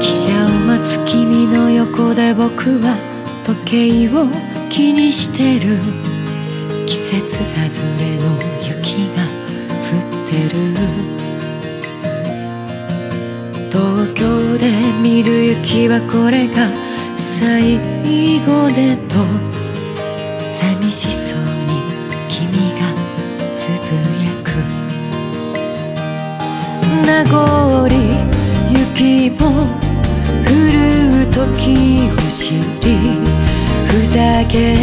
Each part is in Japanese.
汽車を待つ君の横で僕は時計を気にしてる。季節外れの雪が降ってる。東京で見る雪はこれが最後でと。寂しそうに君がつぶやく。名残雪も降る時を知りふざけ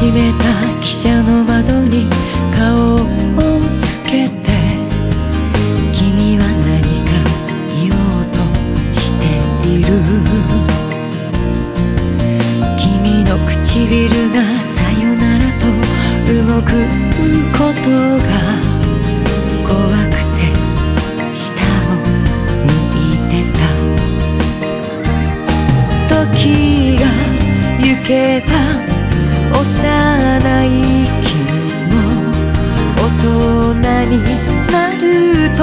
動き始めた汽車の窓に顔をつけて君は何か言おうとしている。君の唇がさよならと動くことが怖くて下を向いてた。時が行けば幼い君も大人になると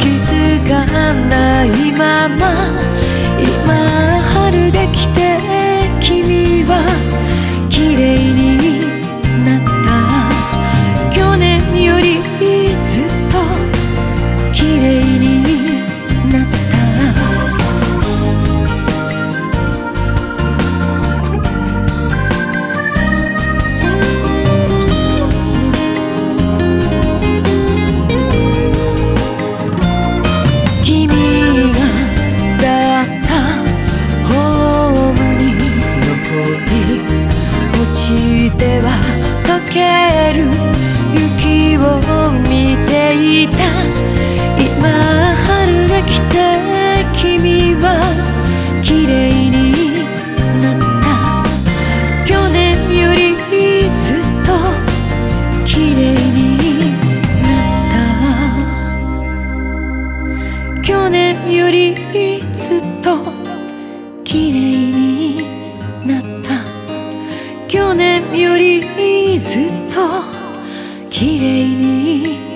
気づかないままちては溶ける雪を見ていた。今春が来て君は綺麗になった去年よりずっと綺麗になった。去年よりずっと綺麗になった。给你。